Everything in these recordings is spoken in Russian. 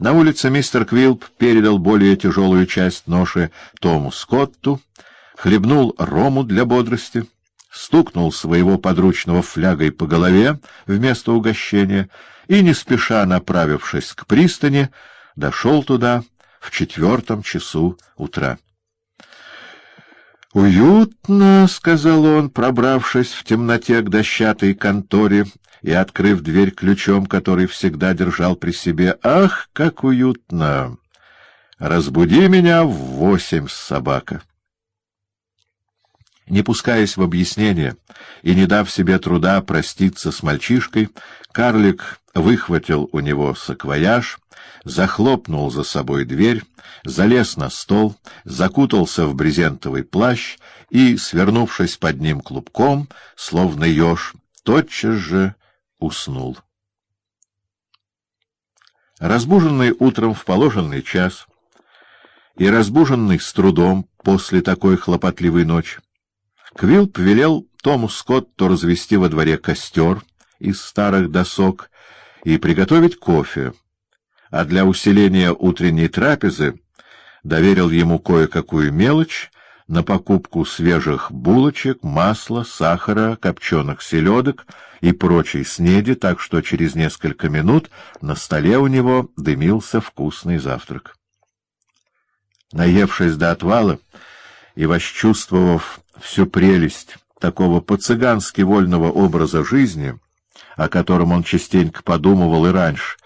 На улице мистер Квилп передал более тяжелую часть ноши Тому Скотту, хлебнул рому для бодрости, стукнул своего подручного флягой по голове вместо угощения и, не спеша направившись к пристани, дошел туда в четвертом часу утра. «Уютно», — сказал он, пробравшись в темноте к дощатой конторе и открыв дверь ключом, который всегда держал при себе. «Ах, как уютно! Разбуди меня в восемь, собака!» Не пускаясь в объяснение и не дав себе труда проститься с мальчишкой, карлик выхватил у него саквояж, захлопнул за собой дверь, залез на стол, закутался в брезентовый плащ и, свернувшись под ним клубком, словно еж, тотчас же уснул. Разбуженный утром в положенный час и разбуженный с трудом после такой хлопотливой ночи, Квилп велел Тому Скотту развести во дворе костер из старых досок и приготовить кофе, а для усиления утренней трапезы доверил ему кое-какую мелочь на покупку свежих булочек, масла, сахара, копченых селедок и прочей снеди, так что через несколько минут на столе у него дымился вкусный завтрак. Наевшись до отвала и восчувствовав всю прелесть такого по-цыгански вольного образа жизни, о котором он частенько подумывал и раньше,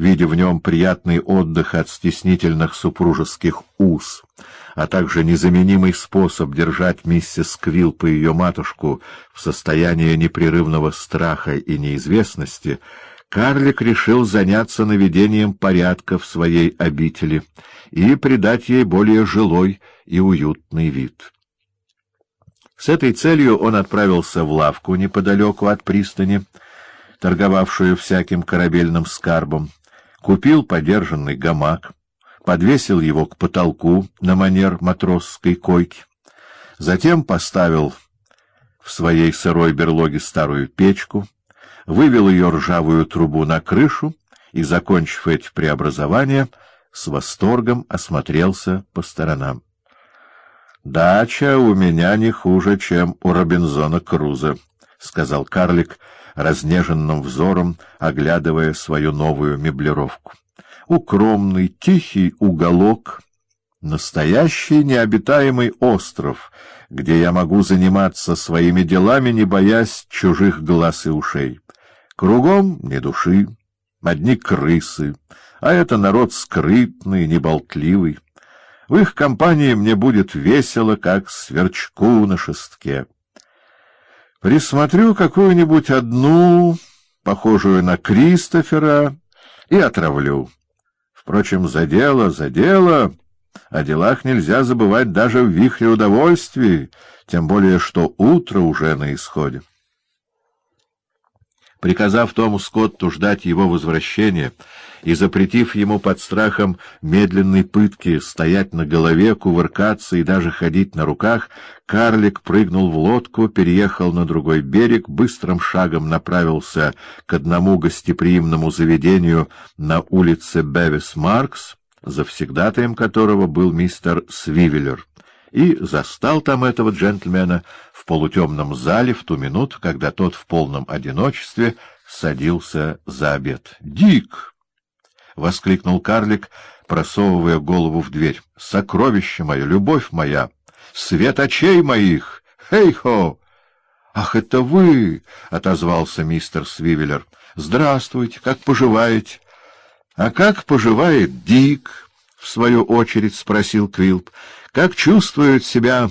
видя в нем приятный отдых от стеснительных супружеских уз, а также незаменимый способ держать миссис Квилп и ее матушку в состоянии непрерывного страха и неизвестности, карлик решил заняться наведением порядка в своей обители и придать ей более жилой и уютный вид. С этой целью он отправился в лавку неподалеку от пристани, торговавшую всяким корабельным скарбом, купил подержанный гамак, подвесил его к потолку на манер матросской койки, затем поставил в своей сырой берлоге старую печку, вывел ее ржавую трубу на крышу и, закончив эти преобразования, с восторгом осмотрелся по сторонам. «Дача у меня не хуже, чем у Робинзона Круза», — сказал карлик, разнеженным взором оглядывая свою новую меблировку. «Укромный, тихий уголок, настоящий необитаемый остров, где я могу заниматься своими делами, не боясь чужих глаз и ушей. Кругом ни души, одни крысы, а это народ скрытный, неболтливый». В их компании мне будет весело, как сверчку на шестке. Присмотрю какую-нибудь одну, похожую на Кристофера, и отравлю. Впрочем, за дело, за дело. О делах нельзя забывать даже в вихре удовольствий, тем более что утро уже на исходе. Приказав Тому Скотту ждать его возвращения и запретив ему под страхом медленной пытки стоять на голове, кувыркаться и даже ходить на руках, карлик прыгнул в лодку, переехал на другой берег, быстрым шагом направился к одному гостеприимному заведению на улице Бевис-Маркс, завсегдатаем которого был мистер Свивеллер и застал там этого джентльмена в полутемном зале в ту минуту, когда тот в полном одиночестве садился за обед. «Дик!» — воскликнул карлик, просовывая голову в дверь. «Сокровище мое, любовь моя! Свет очей моих! Хей-хо!» «Ах, это вы!» — отозвался мистер Свивеллер. «Здравствуйте, как поживаете?» «А как поживает Дик?» — в свою очередь спросил Квилп. Как чувствуют себя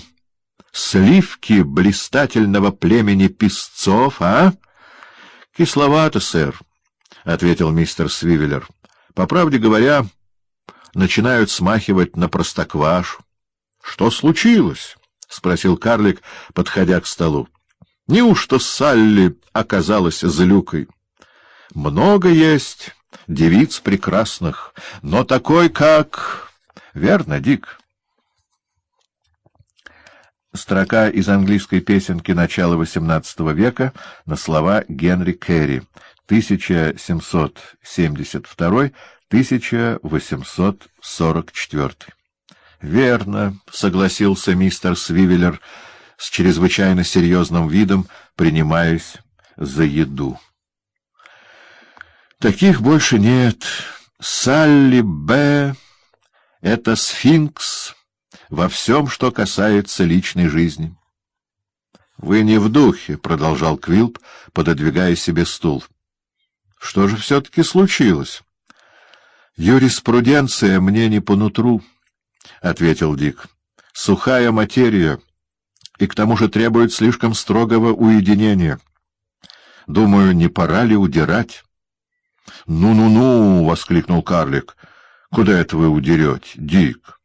сливки блистательного племени песцов, а? — Кисловато, сэр, — ответил мистер Свивеллер. — По правде говоря, начинают смахивать на простоквашу. — Что случилось? — спросил карлик, подходя к столу. — Неужто Салли оказалась злюкой? — Много есть девиц прекрасных, но такой, как... — Верно, Дик? — Строка из английской песенки начала XVIII века на слова Генри Керри, 1772 1844. «Верно», — согласился мистер Свивеллер с чрезвычайно серьезным видом, принимаясь за еду. «Таких больше нет. Салли Б. — это сфинкс во всем, что касается личной жизни». «Вы не в духе», — продолжал Квилп, пододвигая себе стул. «Что же все-таки случилось?» «Юриспруденция мне не по нутру», — ответил Дик. «Сухая материя, и к тому же требует слишком строгого уединения. Думаю, не пора ли удирать?» «Ну-ну-ну!» — воскликнул карлик. «Куда это вы удерете, Дик?»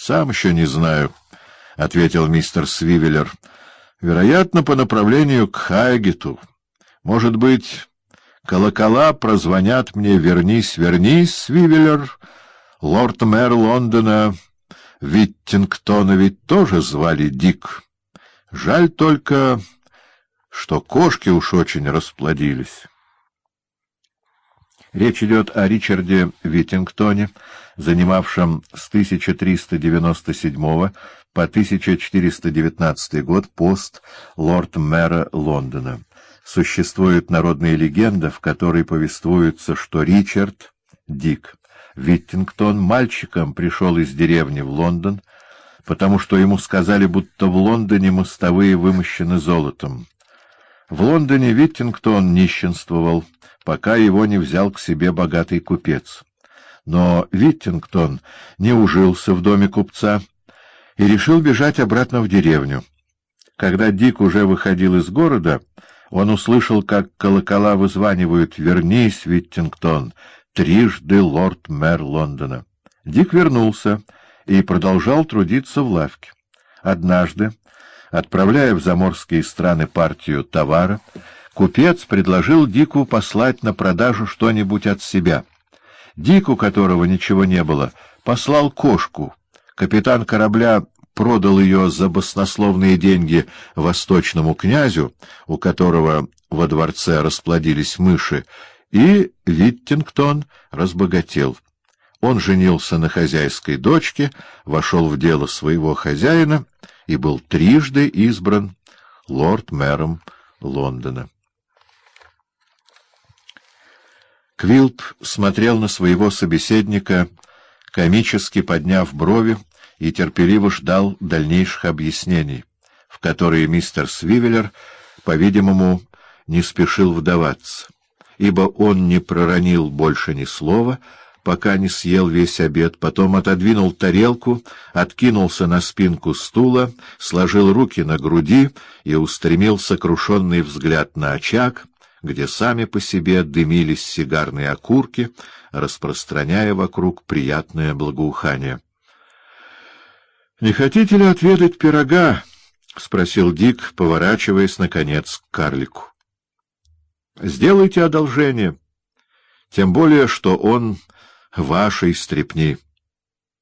«Сам еще не знаю», — ответил мистер Свивеллер. «Вероятно, по направлению к Хайгету. Может быть, Колокола прозвонят мне «Вернись, вернись, Свивеллер». Лорд-мэр Лондона Виттингтона ведь тоже звали Дик. Жаль только, что кошки уж очень расплодились. Речь идет о Ричарде Виттингтоне, занимавшем с 1397 по 1419 год пост лорд-мэра Лондона. Существует народная легенда, в которой повествуется, что Ричард, Дик, Виттингтон мальчиком пришел из деревни в Лондон, потому что ему сказали, будто в Лондоне мостовые вымощены золотом. В Лондоне Виттингтон нищенствовал, пока его не взял к себе богатый купец. Но Виттингтон не ужился в доме купца и решил бежать обратно в деревню. Когда Дик уже выходил из города, он услышал, как колокола вызванивают «Вернись, Виттингтон!» трижды лорд-мэр Лондона. Дик вернулся и продолжал трудиться в лавке. Однажды, отправляя в заморские страны партию товара, купец предложил Дику послать на продажу что-нибудь от себя. Дик, у которого ничего не было, послал кошку. Капитан корабля продал ее за баснословные деньги восточному князю, у которого во дворце расплодились мыши, и Виттингтон разбогател. Он женился на хозяйской дочке, вошел в дело своего хозяина и был трижды избран лорд-мэром Лондона. Квилп смотрел на своего собеседника, комически подняв брови, и терпеливо ждал дальнейших объяснений, в которые мистер Свивеллер, по-видимому, не спешил вдаваться, ибо он не проронил больше ни слова, пока не съел весь обед, потом отодвинул тарелку, откинулся на спинку стула, сложил руки на груди и устремил сокрушенный взгляд на очаг, где сами по себе дымились сигарные окурки, распространяя вокруг приятное благоухание. — Не хотите ли отведать пирога? — спросил Дик, поворачиваясь, наконец, к карлику. — Сделайте одолжение, тем более, что он вашей стрепни.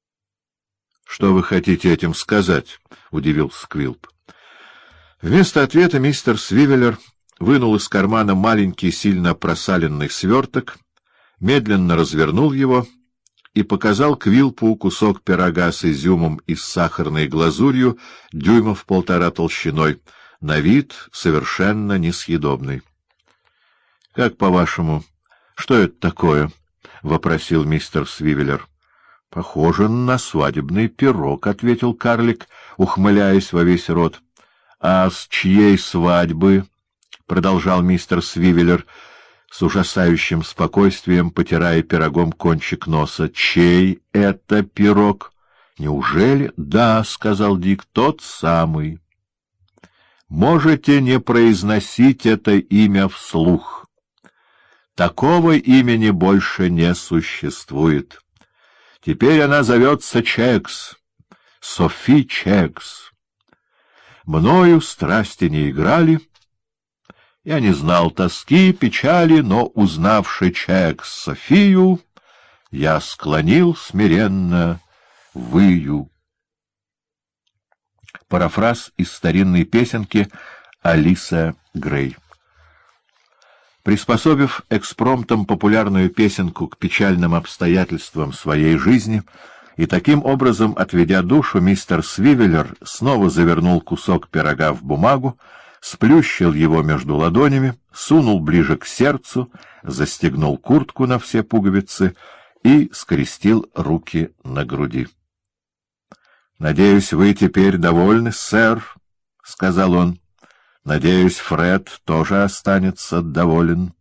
— Что вы хотите этим сказать? — удивился Сквилп. Вместо ответа мистер Свивеллер вынул из кармана маленький, сильно просаленный сверток, медленно развернул его — и показал Квилпу кусок пирога с изюмом и с сахарной глазурью дюймов полтора толщиной, на вид совершенно несъедобный. — Как по-вашему, что это такое? — вопросил мистер Свивеллер. — Похоже на свадебный пирог, — ответил карлик, ухмыляясь во весь рот. — А с чьей свадьбы? — продолжал мистер Свивеллер, — с ужасающим спокойствием, потирая пирогом кончик носа. — Чей это пирог? — Неужели? — Да, — сказал Дик, — тот самый. — Можете не произносить это имя вслух. Такого имени больше не существует. Теперь она зовется Чекс, Софи Чекс. Мною страсти не играли — я не знал тоски, печали, но, узнавши чек Софию, я склонил смиренно выю. Парафраз из старинной песенки Алиса Грей Приспособив экспромтом популярную песенку к печальным обстоятельствам своей жизни и таким образом, отведя душу, мистер Свивеллер снова завернул кусок пирога в бумагу, сплющил его между ладонями, сунул ближе к сердцу, застегнул куртку на все пуговицы и скрестил руки на груди. — Надеюсь, вы теперь довольны, сэр, — сказал он. — Надеюсь, Фред тоже останется доволен.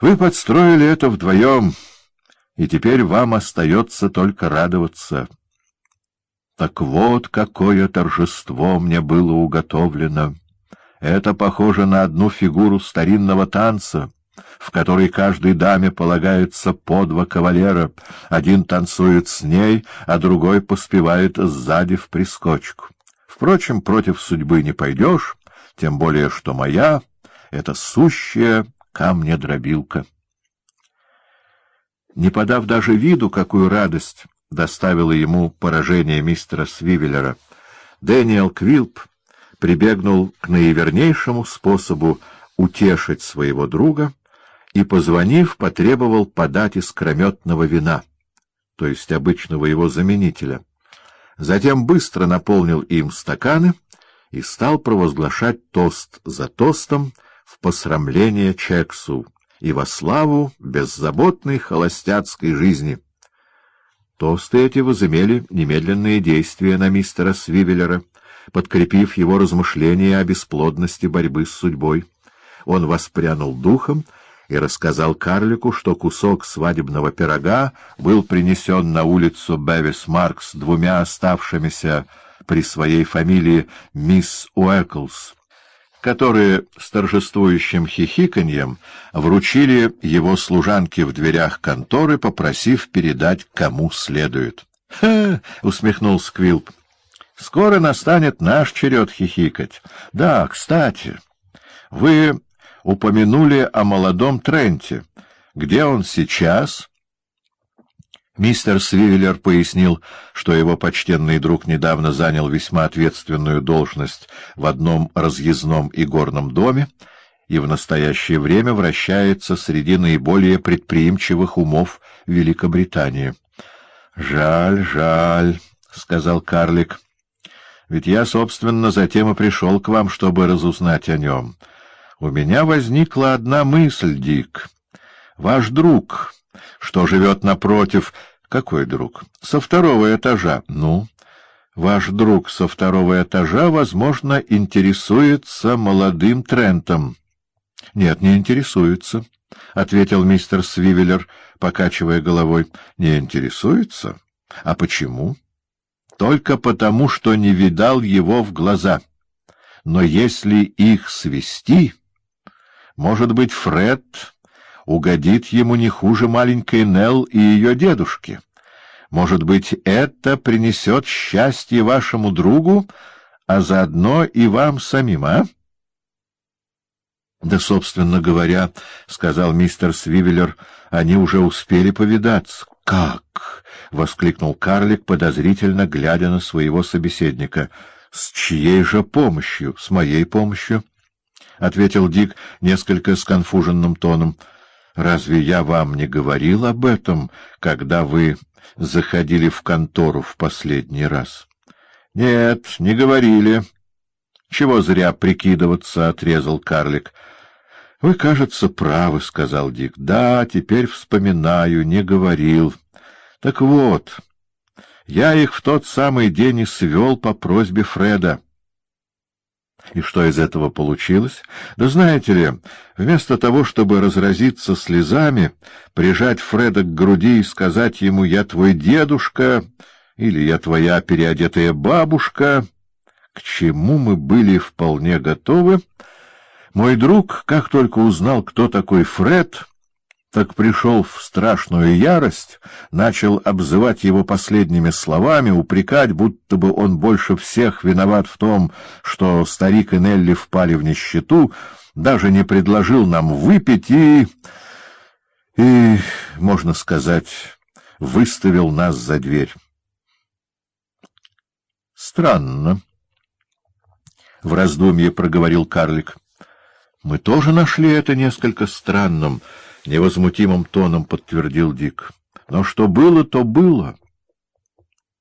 Вы подстроили это вдвоем, и теперь вам остается только радоваться. Так вот, какое торжество мне было уготовлено! Это похоже на одну фигуру старинного танца, в которой каждой даме полагается по два кавалера. Один танцует с ней, а другой поспевает сзади в прискочку. Впрочем, против судьбы не пойдешь, тем более, что моя — это сущая камнедробилка. Не подав даже виду, какую радость доставило ему поражение мистера Свивеллера, Дэниел Квилп прибегнул к наивернейшему способу утешить своего друга и, позвонив, потребовал подать искрометного вина, то есть обычного его заменителя. Затем быстро наполнил им стаканы и стал провозглашать тост за тостом в посрамление Чексу и во славу беззаботной холостяцкой жизни. Тосты эти возымели немедленные действия на мистера Свивеллера — подкрепив его размышления о бесплодности борьбы с судьбой. Он воспрянул духом и рассказал карлику, что кусок свадебного пирога был принесен на улицу Бевис Маркс двумя оставшимися при своей фамилии мисс Уэклс, которые с торжествующим хихиканьем вручили его служанке в дверях конторы, попросив передать кому следует. — Ха! — усмехнулся Квилп. Скоро настанет наш черед хихикать. Да, кстати, вы упомянули о молодом Тренте. Где он сейчас? Мистер Свивеллер пояснил, что его почтенный друг недавно занял весьма ответственную должность в одном разъездном и горном доме и в настоящее время вращается среди наиболее предприимчивых умов Великобритании. — Жаль, жаль, — сказал карлик. Ведь я, собственно, затем и пришел к вам, чтобы разузнать о нем. У меня возникла одна мысль, Дик. Ваш друг, что живет напротив... Какой друг? Со второго этажа. Ну, ваш друг со второго этажа, возможно, интересуется молодым Трентом. Нет, не интересуется, — ответил мистер Свивеллер, покачивая головой. — Не интересуется? А почему? — только потому, что не видал его в глаза. Но если их свести, может быть, Фред угодит ему не хуже маленькой Нелл и ее дедушки. Может быть, это принесет счастье вашему другу, а заодно и вам самим, а? — Да, собственно говоря, — сказал мистер Свивеллер, — они уже успели повидаться. — Как? — воскликнул карлик, подозрительно глядя на своего собеседника. — С чьей же помощью? — С моей помощью, — ответил Дик несколько сконфуженным тоном. — Разве я вам не говорил об этом, когда вы заходили в контору в последний раз? — Нет, не говорили. — Чего зря прикидываться, — отрезал карлик. — Вы, кажется, правы, — сказал Дик. — Да, теперь вспоминаю, не говорил. — так вот, я их в тот самый день и свел по просьбе Фреда. И что из этого получилось? Да знаете ли, вместо того, чтобы разразиться слезами, прижать Фреда к груди и сказать ему «я твой дедушка» или «я твоя переодетая бабушка», к чему мы были вполне готовы, мой друг, как только узнал, кто такой Фред, так пришел в страшную ярость, начал обзывать его последними словами, упрекать, будто бы он больше всех виноват в том, что старик и Нелли впали в нищету, даже не предложил нам выпить и... и, можно сказать, выставил нас за дверь. Странно, — в раздумье проговорил карлик. Мы тоже нашли это несколько странным, невозмутимым тоном подтвердил Дик. Но что было, то было.